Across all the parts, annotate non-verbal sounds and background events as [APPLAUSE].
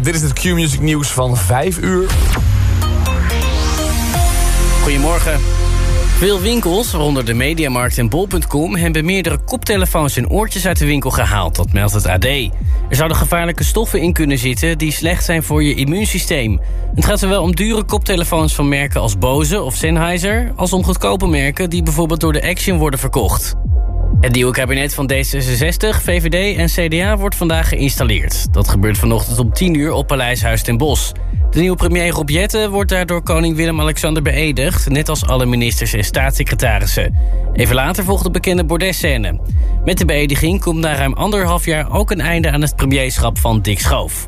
Dit is het Q-Music nieuws van 5 uur. Goedemorgen. Veel winkels, waaronder de Mediamarkt en Bol.com... hebben meerdere koptelefoons en oortjes uit de winkel gehaald. Dat meldt het AD. Er zouden gevaarlijke stoffen in kunnen zitten... die slecht zijn voor je immuunsysteem. Het gaat zowel om dure koptelefoons van merken als Bose of Sennheiser... als om goedkope merken die bijvoorbeeld door de Action worden verkocht. Het nieuwe kabinet van D66, VVD en CDA wordt vandaag geïnstalleerd. Dat gebeurt vanochtend om 10 uur op Paleishuis ten Bosch. De nieuwe premier Rob wordt daardoor koning Willem-Alexander beëdigd... net als alle ministers en staatssecretarissen. Even later volgt de bekende bordesscène. Met de beëdiging komt na ruim anderhalf jaar ook een einde aan het premierschap van Dick Schoof.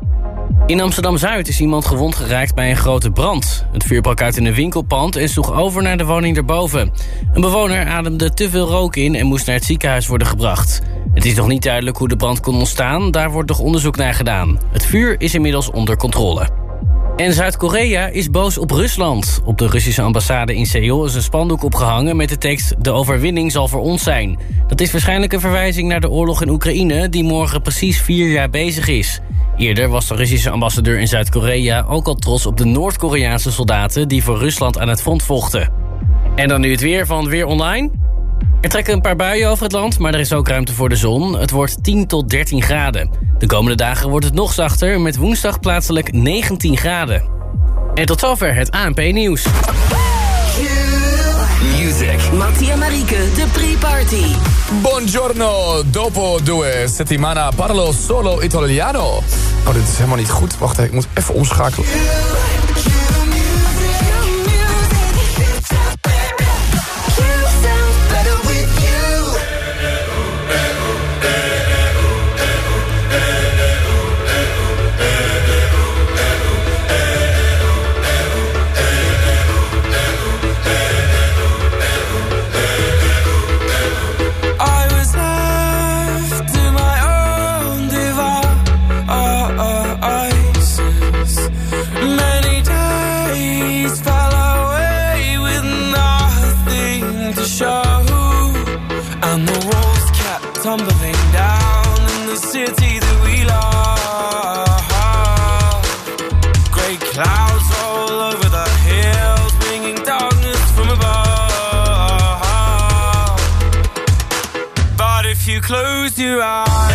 In Amsterdam-Zuid is iemand gewond geraakt bij een grote brand. Het vuur brak uit in een winkelpand en sloeg over naar de woning erboven. Een bewoner ademde te veel rook in en moest naar het ziekenhuis worden gebracht. Het is nog niet duidelijk hoe de brand kon ontstaan, daar wordt nog onderzoek naar gedaan. Het vuur is inmiddels onder controle. En Zuid-Korea is boos op Rusland. Op de Russische ambassade in Seoul is een spandoek opgehangen... met de tekst De overwinning zal voor ons zijn. Dat is waarschijnlijk een verwijzing naar de oorlog in Oekraïne... die morgen precies vier jaar bezig is. Eerder was de Russische ambassadeur in Zuid-Korea ook al trots op de Noord-Koreaanse soldaten die voor Rusland aan het front vochten. En dan nu het weer van Weer Online. Er trekken een paar buien over het land, maar er is ook ruimte voor de zon. Het wordt 10 tot 13 graden. De komende dagen wordt het nog zachter, met woensdag plaatselijk 19 graden. En tot zover het ANP-nieuws. Music. Mattia Marieke, de pre-party. Buongiorno, dopo due settimana parlo solo italiano. Oh, dit is helemaal niet goed. Wacht ik moet even omschakelen. Your eyes,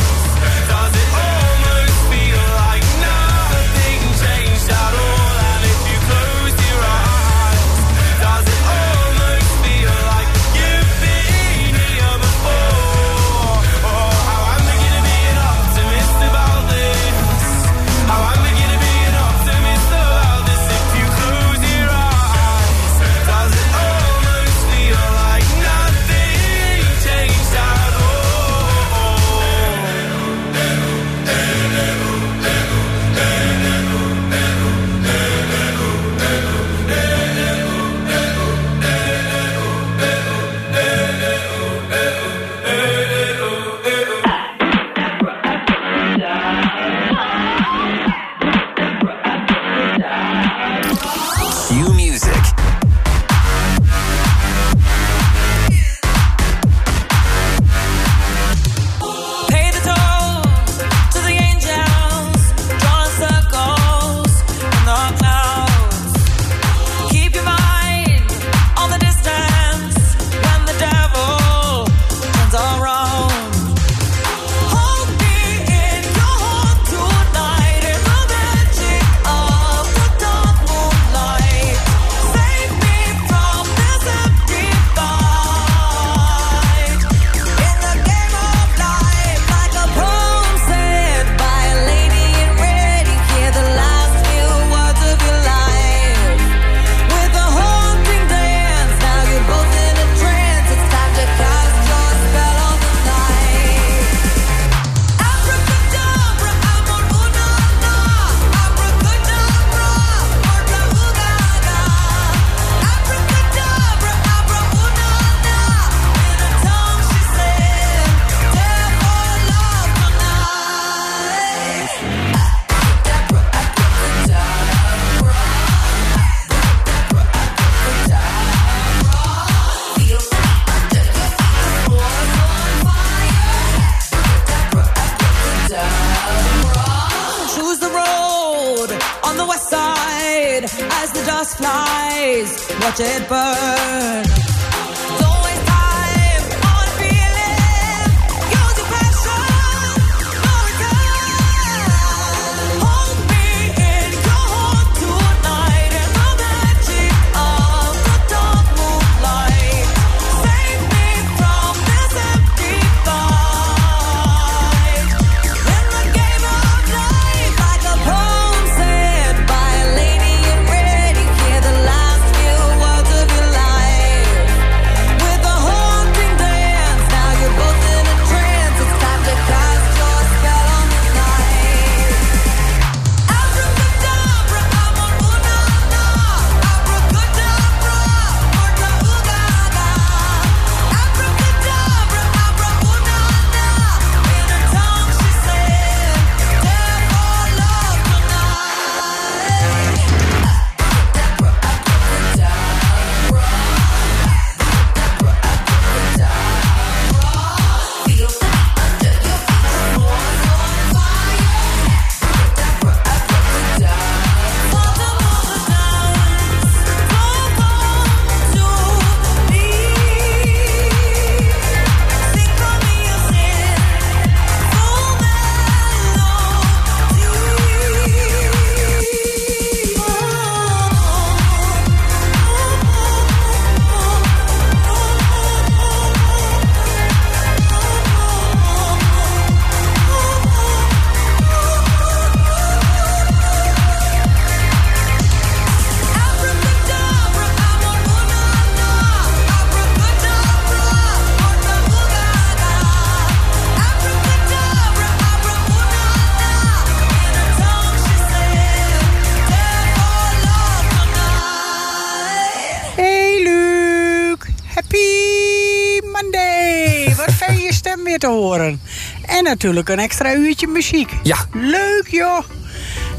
horen. En natuurlijk een extra uurtje muziek. Ja. Leuk joh.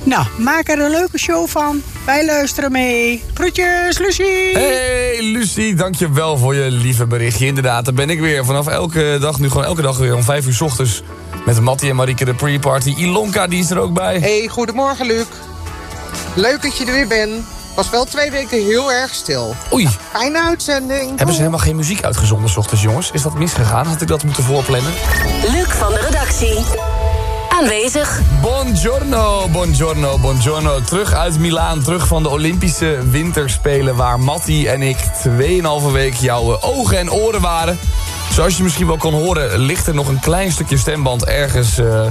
Nou, maak er een leuke show van. Wij luisteren mee. Groetjes, Lucie. Hey Lucie, dankjewel voor je lieve berichtje. Inderdaad, daar ben ik weer vanaf elke dag, nu gewoon elke dag weer om 5 uur 's ochtends. Met Mattie en Marieke de pre-party. Ilonka, die is er ook bij. Hey, goedemorgen Luc. Leuk dat je er weer bent. Was wel twee weken heel erg stil. Oei, Fijne uitzending. hebben ze helemaal geen muziek uitgezonden 's ochtends, jongens? Is dat misgegaan? Had ik dat moeten voorplannen? Luc van de redactie. Aanwezig. Buongiorno, buongiorno, buongiorno. Terug uit Milaan, terug van de Olympische Winterspelen... waar Mattie en ik 2,5 week jouw ogen en oren waren. Zoals je misschien wel kon horen, ligt er nog een klein stukje stemband... ergens eh,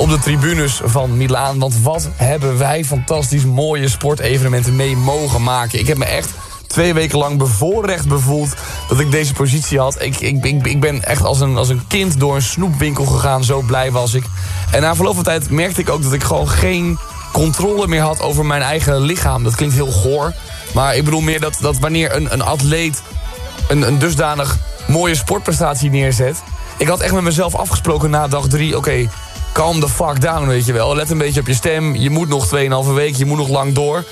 op de tribunes van Milaan. Want wat hebben wij fantastisch mooie sportevenementen mee mogen maken. Ik heb me echt twee weken lang bevoorrecht bevoeld dat ik deze positie had. Ik, ik, ik, ik ben echt als een, als een kind door een snoepwinkel gegaan. Zo blij was ik. En na verloop van tijd merkte ik ook dat ik gewoon geen controle meer had over mijn eigen lichaam. Dat klinkt heel goor. Maar ik bedoel meer dat, dat wanneer een, een atleet een, een dusdanig mooie sportprestatie neerzet... Ik had echt met mezelf afgesproken na dag drie... oké, calm the fuck down, weet je wel. Let een beetje op je stem. Je moet nog 2,5 week, je moet nog lang door.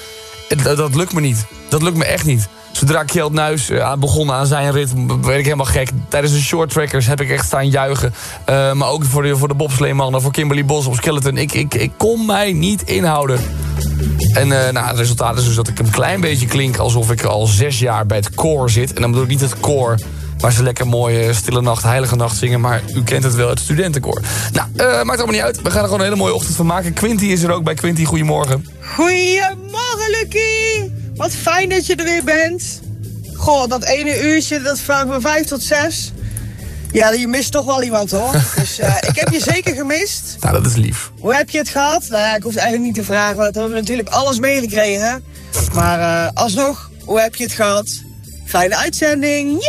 Dat, dat lukt me niet. Dat lukt me echt niet. Zodra Kjeld Nuis uh, begon aan zijn rit, werd ik helemaal gek. Tijdens de short trackers heb ik echt staan juichen. Uh, maar ook voor de, voor de bobsleemannen, voor Kimberly Bos op Skeleton. Ik, ik, ik kon mij niet inhouden. En uh, nou, het resultaat is dus dat ik een klein beetje klink... alsof ik al zes jaar bij het koor zit. En dan bedoel ik niet het koor waar ze lekker mooie stille nacht, heilige nacht zingen. Maar u kent het wel, het studentenkoor. Nou, uh, maakt allemaal niet uit. We gaan er gewoon een hele mooie ochtend van maken. Quinty is er ook bij. Quinty, goedemorgen. Goedemorgen, Lucky. Wat fijn dat je er weer bent. Goh, dat ene uurtje, dat van van vijf tot zes. Ja, je mist toch wel iemand, hoor. [LAUGHS] Dus uh, ik heb je zeker gemist. Nou, dat is lief. Hoe heb je het gehad? Nou ja, ik hoef het eigenlijk niet te vragen, want we hebben natuurlijk alles meegekregen. Maar uh, alsnog, hoe heb je het gehad? Fijne uitzending.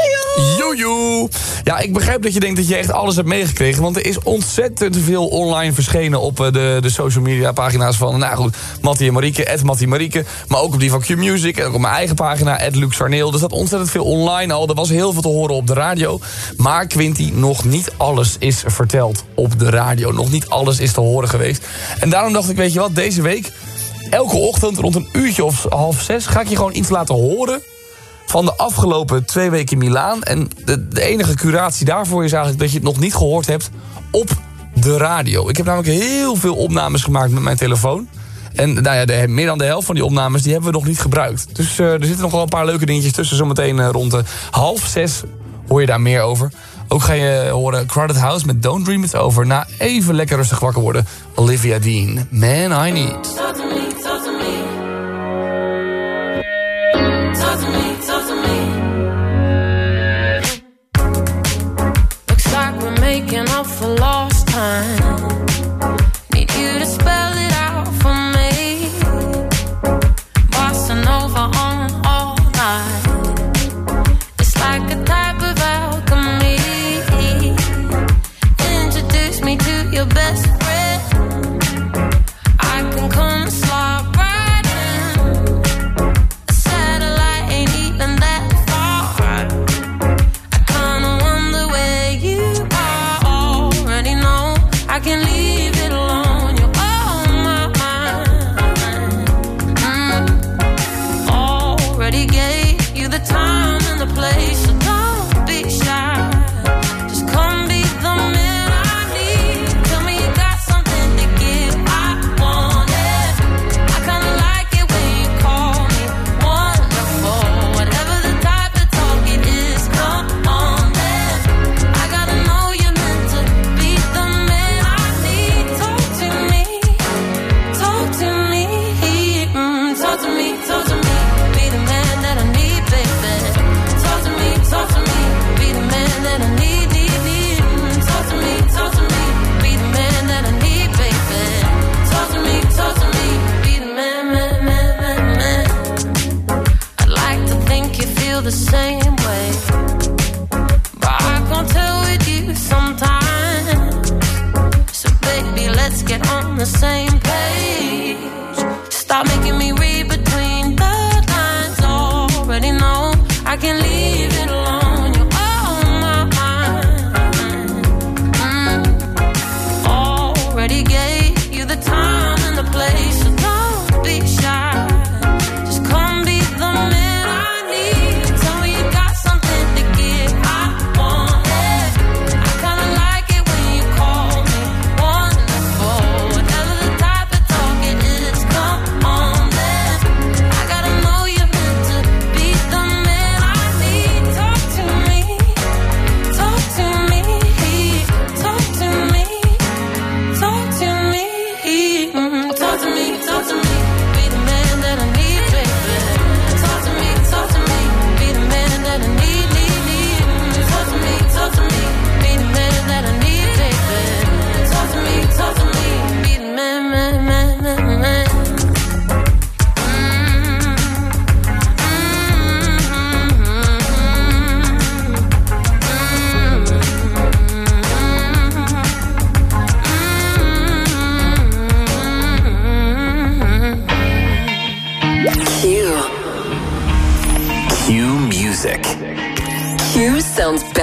Joejoe. Ja, ik begrijp dat je denkt dat je echt alles hebt meegekregen. Want er is ontzettend veel online verschenen op de, de social media pagina's van... Nou goed, Mattie en Marieke, Mattie Marieke. Maar ook op die van Q-Music en ook op mijn eigen pagina, Luc Sarneel. Er zat ontzettend veel online al. Er was heel veel te horen op de radio. Maar Quinty, nog niet alles is verteld op de radio. Nog niet alles is te horen geweest. En daarom dacht ik, weet je wat, deze week... Elke ochtend rond een uurtje of half zes ga ik je gewoon iets laten horen van de afgelopen twee weken in Milaan. En de, enige curatie daarvoor is eigenlijk dat je het nog niet gehoord hebt op de radio. Ik heb namelijk heel veel opnames gemaakt met mijn telefoon. En nou ja, de, meer dan de helft van die opnames die hebben we nog niet gebruikt. Dus eh, er zitten nog wel een paar leuke dingetjes tussen. Zometeen eh, rond de half zes hoor je daar meer over. Ook ga je horen Crowded House met Don't Dream It Over. Na even lekker rustig wakker worden. Olivia Dean, Man I Need.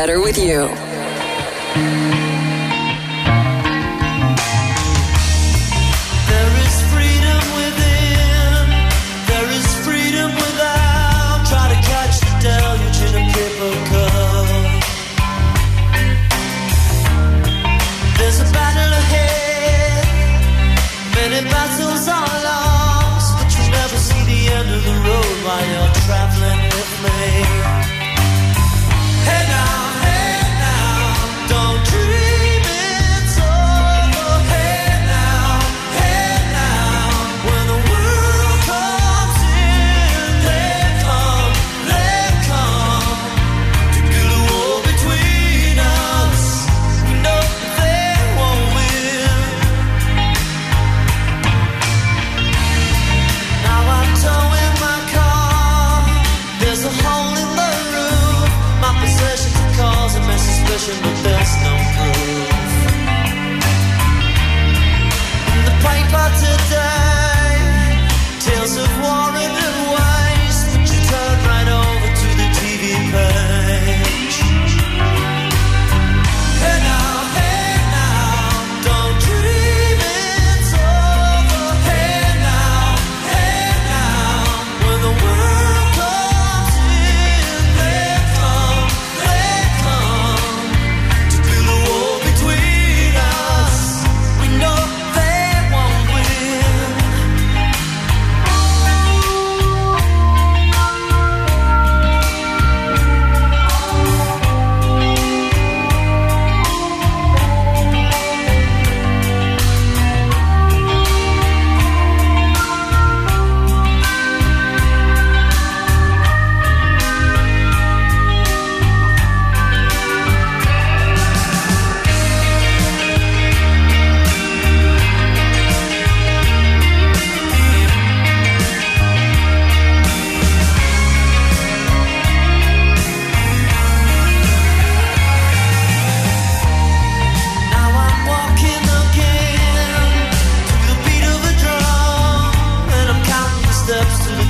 better with you.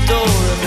door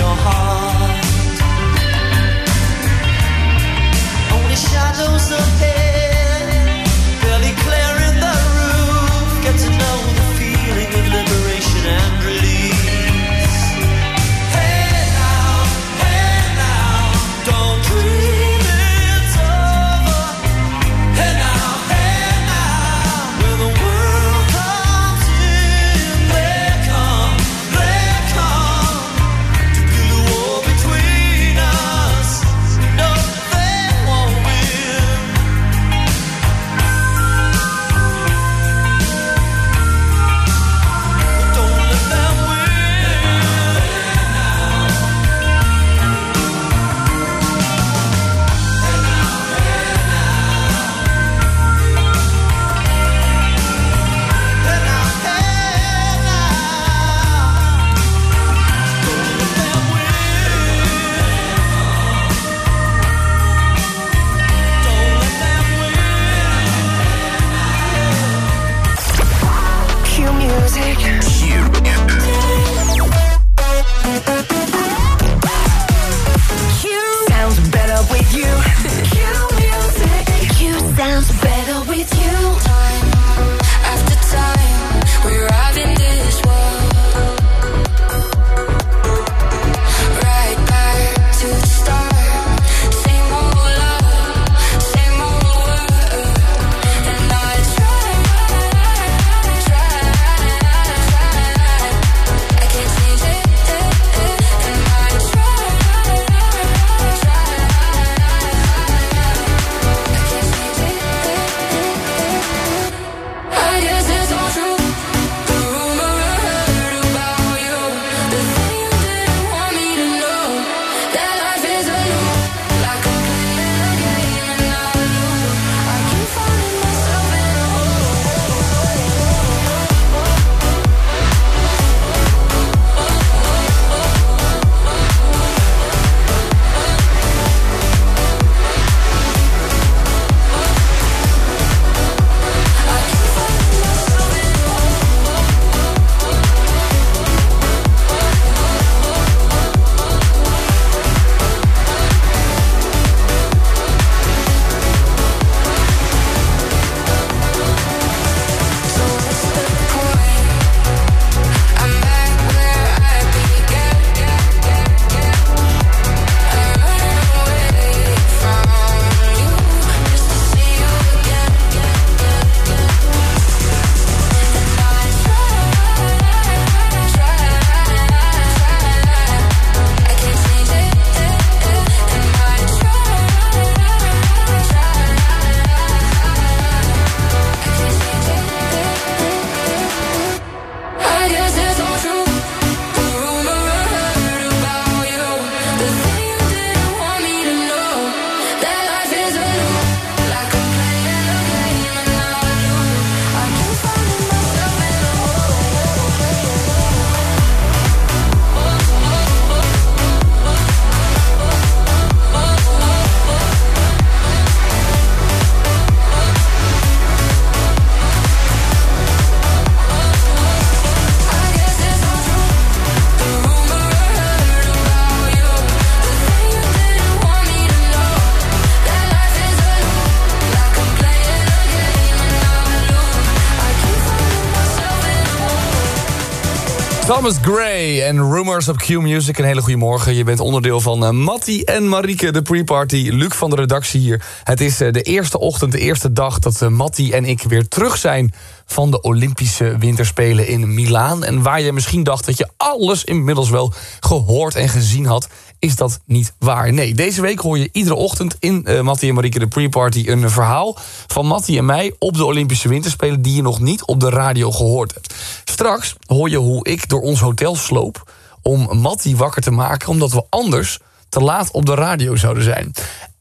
Thomas Gray en Rumors op Q Music. Een hele goede morgen. Je bent onderdeel van uh, Mattie en Marieke, de pre-party. Luc van de redactie hier. Het is eh, de eerste ochtend, de eerste dag dat uh, Mattie en ik weer terug zijn... van de Olympische Winterspelen in Milaan. En waar je misschien dacht dat je alles inmiddels wel gehoord en gezien had... is dat niet waar. Nee, deze week hoor je iedere ochtend in uh, Mattie en Marieke, de pre-party... een verhaal van Mattie en mij op de Olympische Winterspelen... die je nog niet op de radio gehoord hebt. Straks hoor je hoe ik door ons hotel sloop om Mattie wakker te maken... omdat we anders te laat op de radio zouden zijn.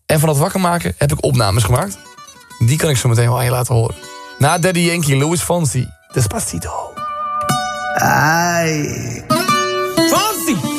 En van dat wakker maken heb ik opnames gemaakt. Die kan ik zo meteen wel aan je laten horen. Na Daddy Yankee, Louis Fonsi, Despacito. Ay. Fonsi.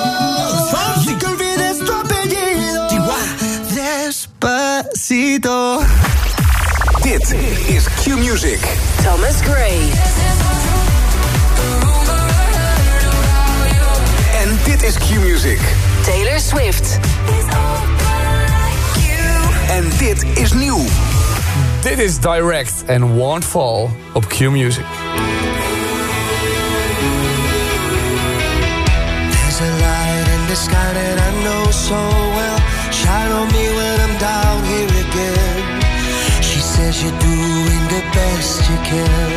Despacito. Dit is Q Music. Thomas Gray. En dit is Q Music. Taylor Swift. En dit is nieuw. Dit is Direct en Won't Fall op Q Music. There's a light in the sky that I know so best you can.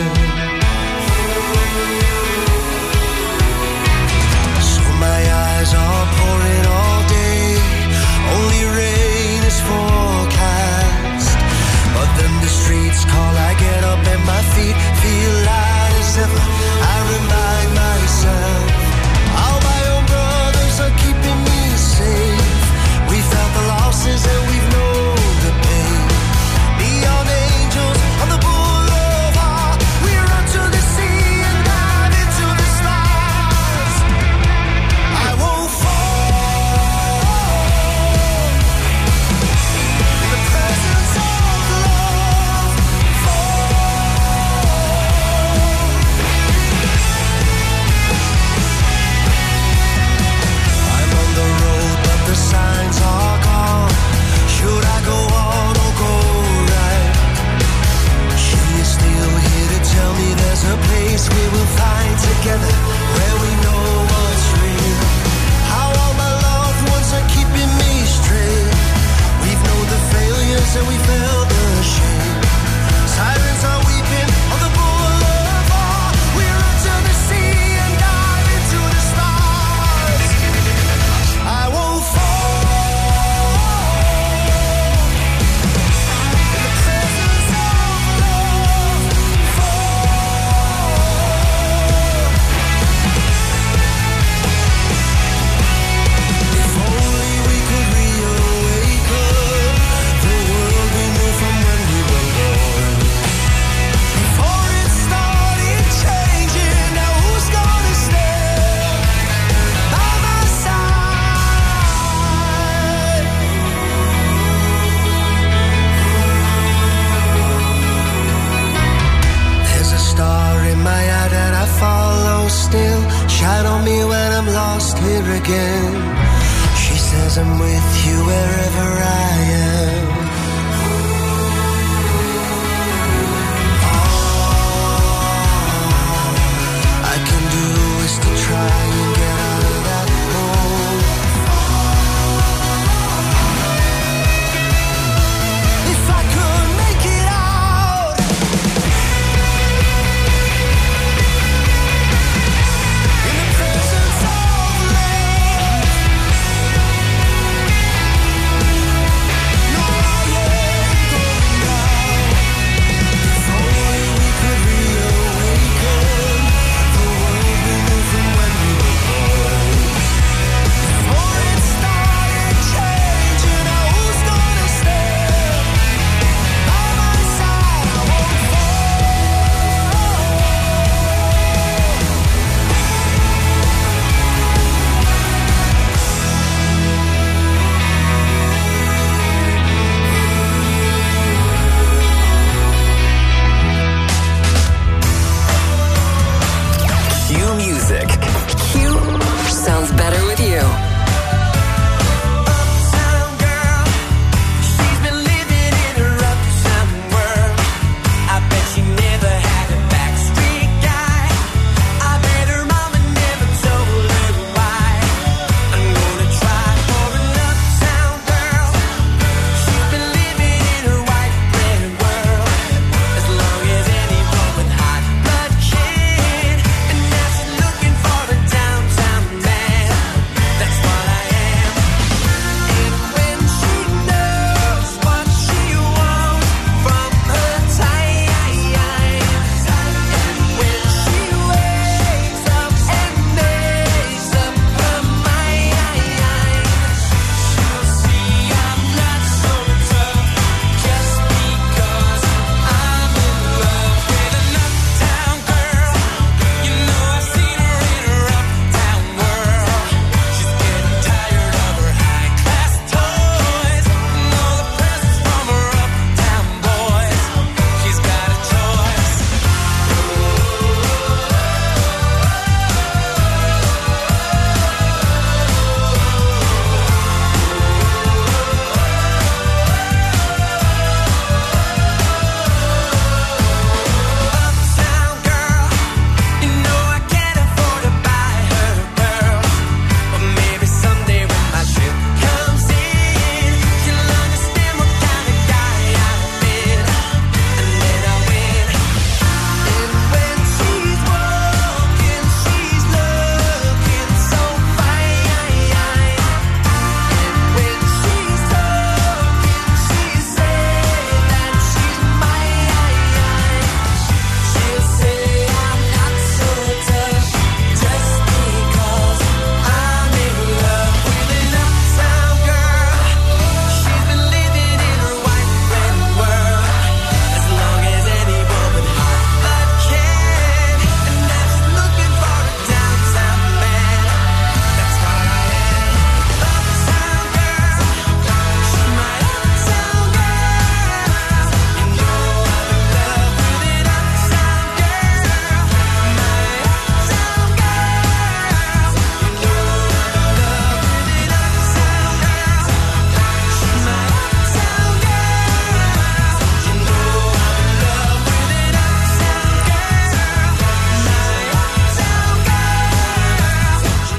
So my eyes are pouring all day. Only rain is forecast. But then the streets call, I get up and my feet feel light as ever.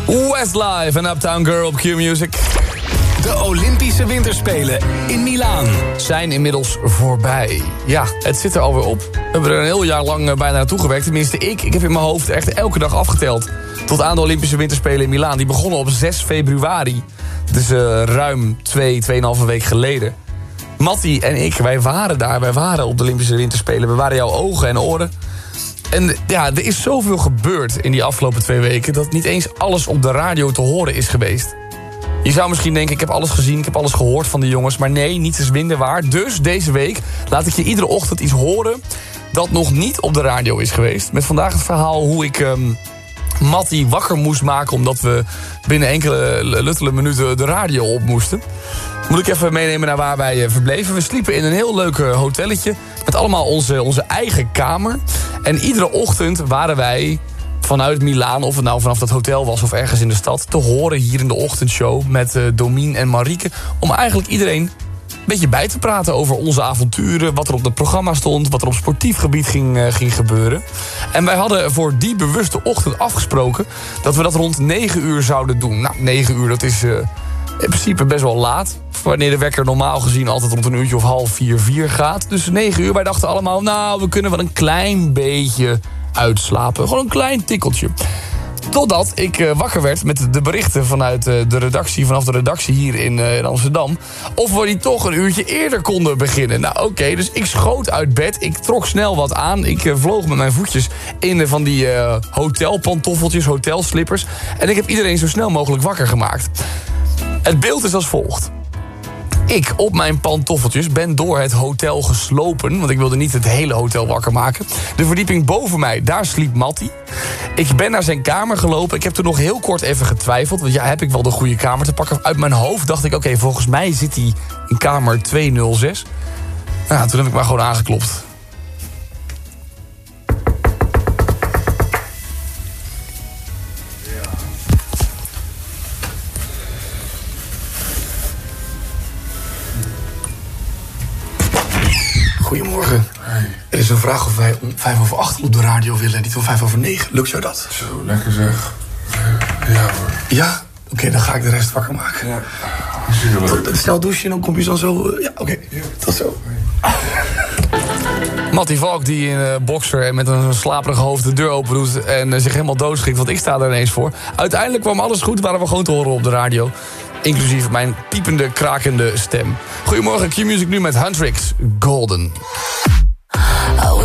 Westlife en Uptown Girl op Q-Music. De Olympische Winterspelen in Milaan. Zijn inmiddels voorbij. Ja, het zit er alweer op. We hebben er een heel jaar lang eh, bijna naartoe gewerkt. Tenminste, ik. Ik heb in mijn hoofd echt elke dag afgeteld. Tot aan de Olympische Winterspelen in Milaan. Die begonnen op 6 februari. Dus ruim 2, 2,5 week geleden. Matti en ik, wij waren daar. Wij waren op de Olympische Winterspelen. We waren jouw ogen en oren. En ja, er is zoveel gebeurd in die afgelopen twee weken... dat niet eens alles op de radio te horen is geweest. Je zou misschien denken, ik heb alles gezien, ik heb alles gehoord van de jongens. Maar nee, niets is minder waar. Dus deze week laat ik je iedere ochtend iets horen... dat nog niet op de radio is geweest. Met vandaag het verhaal hoe ik... ehm Mattie wakker moest maken... omdat we binnen enkele luttele minuten de radio op moesten. Moet ik even meenemen naar waar wij eh, verbleven. We sliepen in een heel leuk eh, hotelletje... met allemaal onze, onze eigen kamer. En iedere ochtend waren wij vanuit Milaan, of het nou vanaf dat hotel was of ergens in de stad... te horen hier in de ochtendshow met eh Domien en Marieke... om eigenlijk iedereen een beetje bij te praten over onze avonturen... wat er op het programma stond, wat er op sportief gebied ging, eh, ging gebeuren. En wij hadden voor die bewuste ochtend afgesproken... dat we dat rond 9 uur zouden doen. Nou, 9 uur, dat is... eh, in principe best wel laat. Wanneer de wekker normaal gezien altijd rond een uurtje of half vier, vier gaat. Dus 9 uur, wij dachten allemaal, nou, we kunnen wel een klein beetje uitslapen. Gewoon een klein tikkeltje. Totdat ik eh, wakker werd met de berichten vanuit eh, de redactie, vanaf de redactie hier in, eh, in Amsterdam. Of we die toch een uurtje eerder konden beginnen. Nou oké, dus ik schoot uit bed. Ik trok snel wat aan. Ik vloog met mijn voetjes in van die eh, hotelpantoffeltjes, hotelslippers. En ik heb iedereen zo snel mogelijk wakker gemaakt. Het beeld is als volgt. Ik op mijn pantoffeltjes ben door het hotel geslopen... want ik wilde niet het hele hotel wakker maken. De verdieping boven mij, daar sliep Matty. Ik ben naar zijn kamer gelopen. Ik heb toen nog heel kort even getwijfeld. Want ja, heb ik wel de goede kamer te pakken? Uit mijn hoofd dacht ik, oké, volgens mij zit hij in kamer 206. Nou, toen heb ik maar gewoon aangeklopt. Er is een vraag of wij om vijf over acht op de radio willen, niet om vijf over negen. Lukt jou dat? Zo, lekker zeg. Ja hoor. Ja? Oké, dan ga ik de rest wakker maken. Ja. Tot- Snel douchen en dan kom je dan zo... eh, Ja, oké. Tot zo. [LAUGHS] Mattie Valk die in een boxer en met een slaperig hoofd de deur open doet... en eh, zich helemaal doodschikt, want ik sta er ineens voor. Uiteindelijk kwam alles goed, waren we gewoon te horen op de radio. Inclusief mijn piepende, krakende stem. Goedemorgen, Q-Music nu met Huntrix Golden. I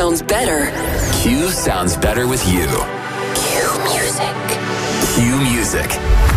Sounds better. Q sounds better with you. Q music. Q music.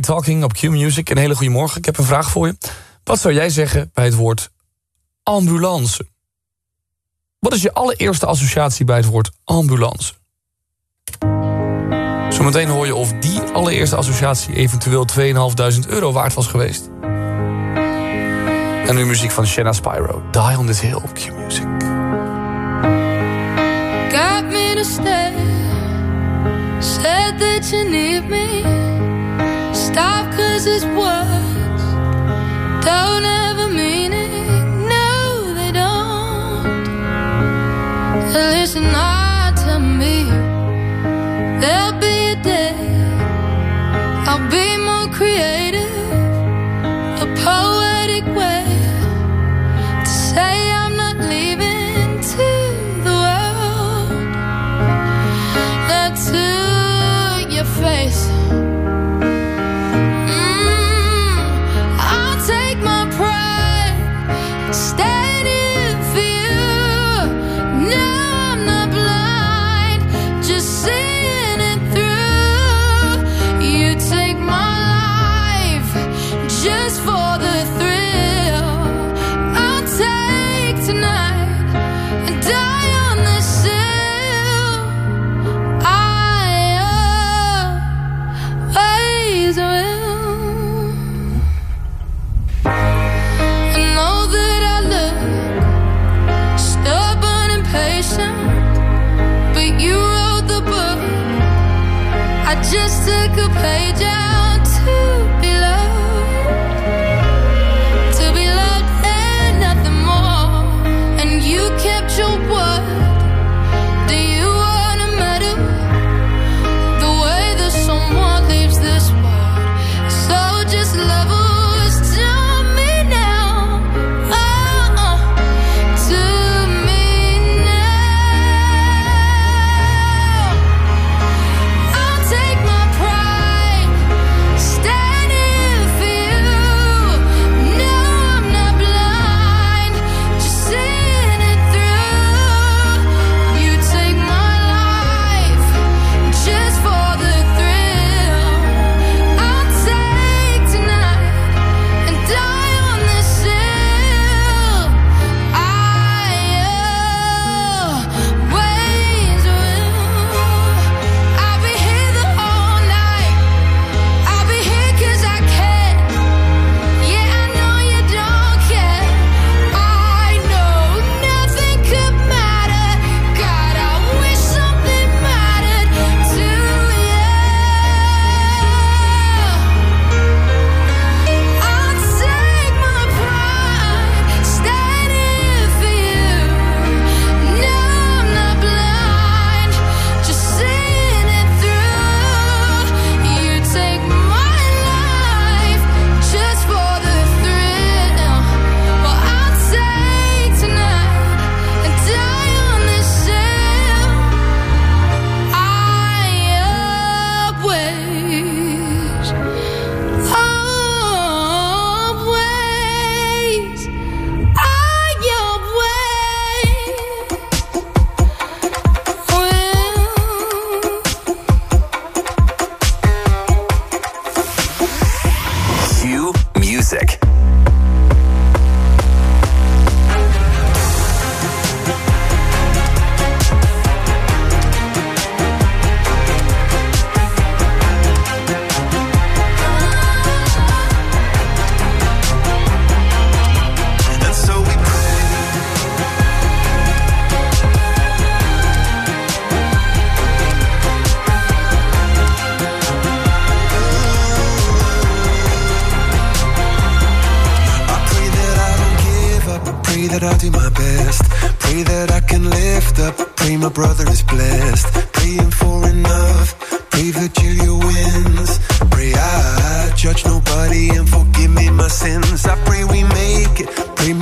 Talking op Q-Music. Een hele goede morgen. Ik heb een vraag voor je. Wat zou jij zeggen bij het woord ambulance? Wat is je allereerste associatie bij het woord ambulance? Zometeen hoor je of die allereerste associatie eventueel 2.500 euro waard was geweest. En nu muziek van Shanna Spyro. Die on this hill op Q-Music. Got me to stay. Said that you need me. stop cause it's words. Don't ever mean it. No they don't. Listen I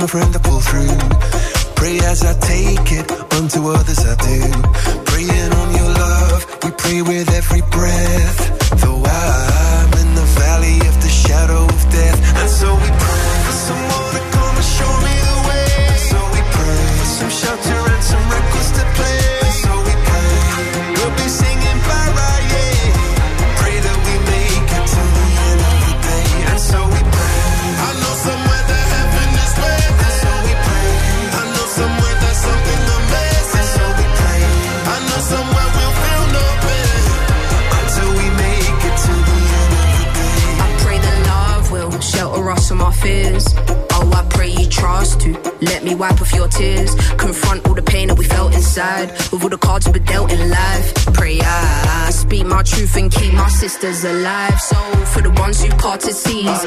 my friend to sisters alive. So for the ones who parted seas,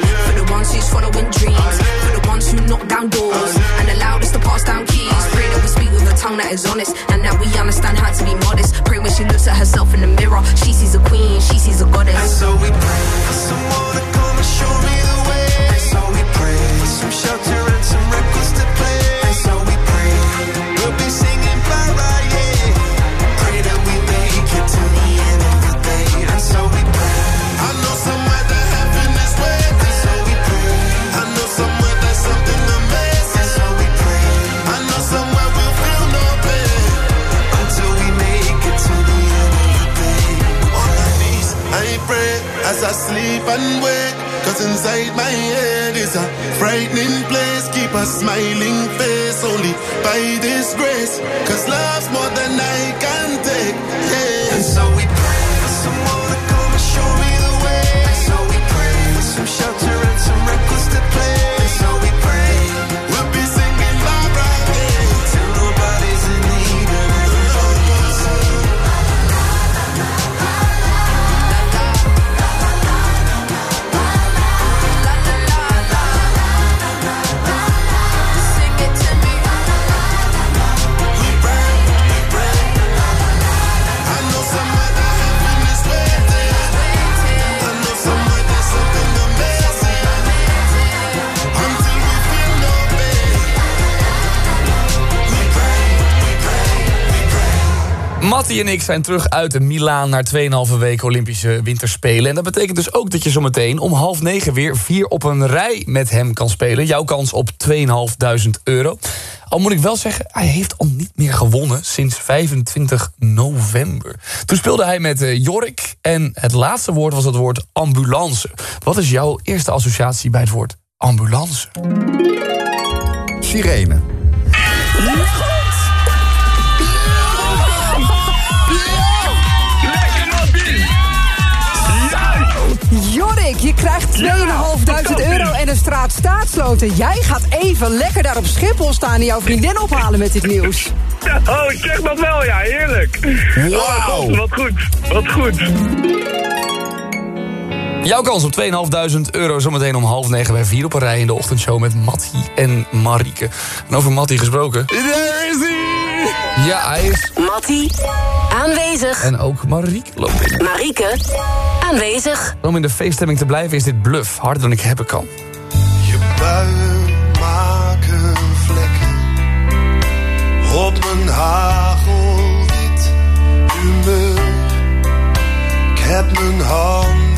frightening place. Keep a smiling face only by this grace. Cause love's more than I can take. Yeah. And so we pray for someone to come and show me the way. And so we pray for some shelter and some records to play. Mattie en ik zijn terug uit Milaan naar 2,5 weken Olympische Winterspelen. En dat betekent dus ook dat je zometeen om half negen weer vier op een rij met hem kan spelen. Jouw kans op 2.500 euro. Al moet ik wel zeggen, hij heeft al niet meer gewonnen sinds 25 november. Toen speelde hij met eh, Jorik en het laatste woord was het woord ambulance. Wat is jouw eerste associatie bij het woord ambulance? Sirene. Je krijgt 2.500 euro en een straat staatsloten. Jij gaat even lekker daar op Schiphol staan en jouw vriendin ophalen met dit nieuws. [LAUGHS] Oh, ik zeg dat wel, ja, heerlijk. Wauw. wat goed, wat goed. Jouw kans op 2.500 euro zometeen om half negen bij vier op een rij in de ochtendshow met Mattie en Marieke. En over Mattie gesproken. Daar is hij! Ja, hij is. Mattie, aanwezig. En ook Marieke loopt binnen. Marieke, aanwezig. Om in de feeststemming te blijven is dit bluff, harder dan ik hebben kan. Je buien maken vlekken op mijn hagelwit humeur. Ik heb mijn handen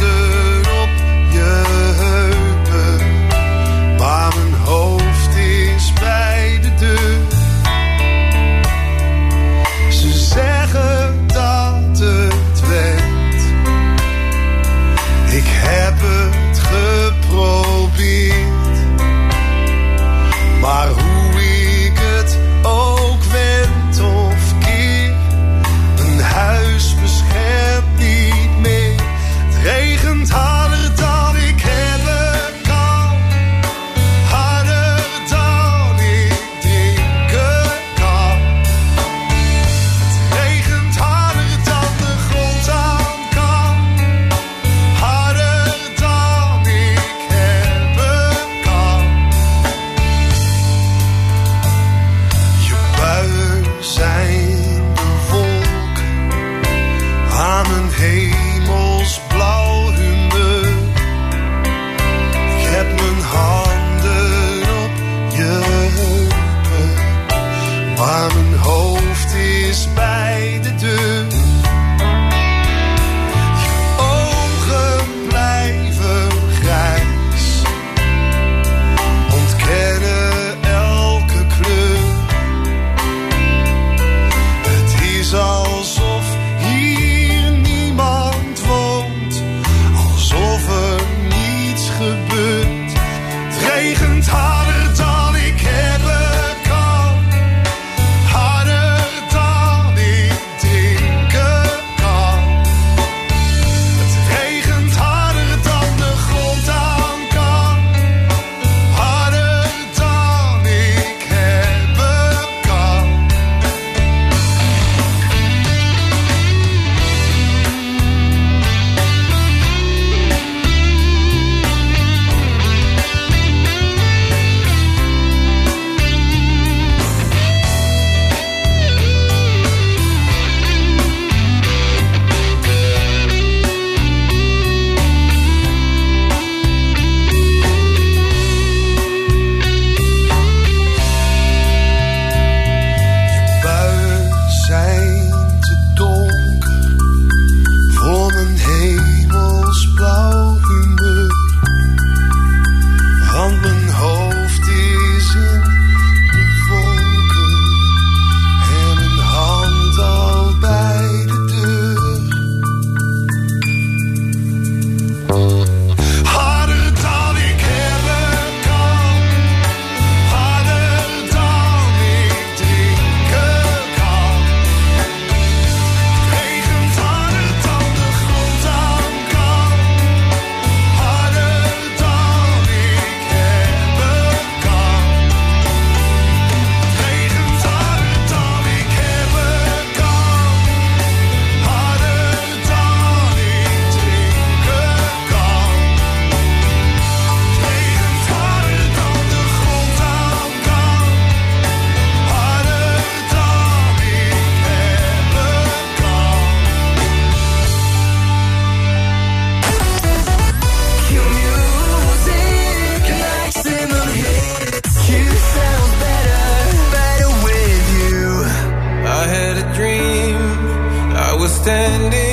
standing.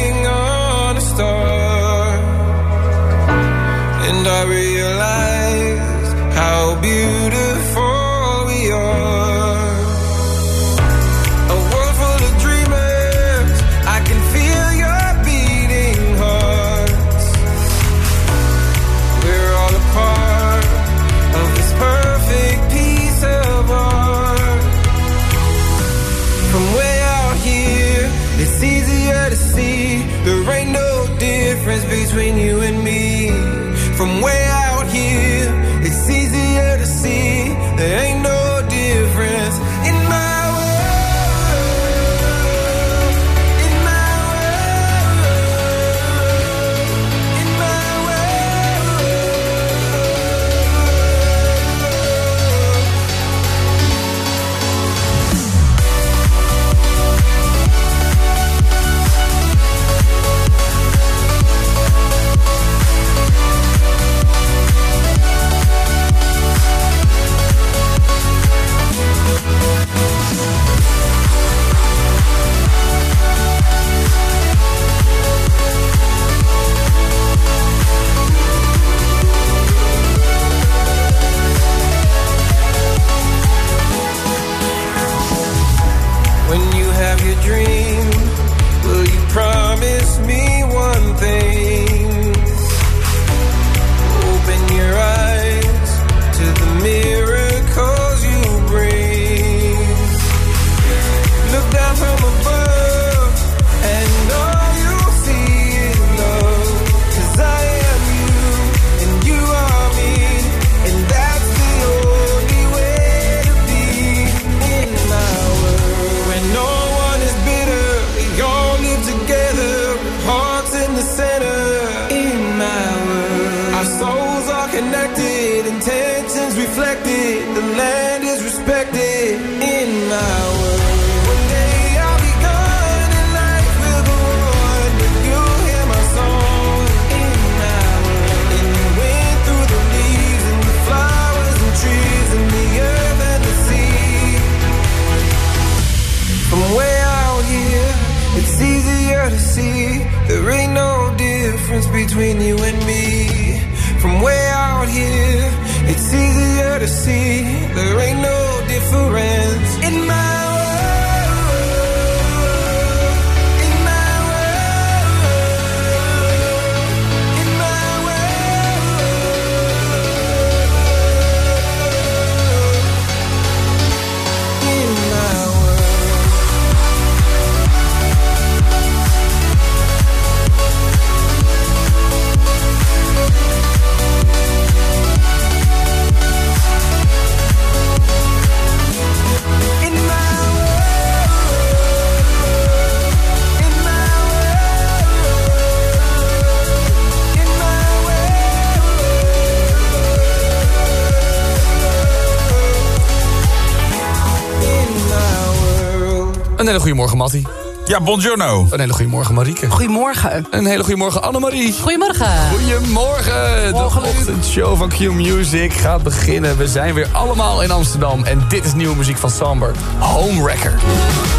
Een hele goede morgen, Matti. Ja, buongiorno. Een hele goede morgen, Marieke. Goedemorgen. Een hele goede morgen, Annemarie. Goedemorgen. Goedemorgen. Morgen. De ochtendshow van Q Music gaat beginnen. We zijn weer allemaal in Amsterdam. En dit is nieuwe muziek van Samber. Homewrecker. Homewrecker.